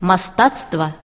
мастацтва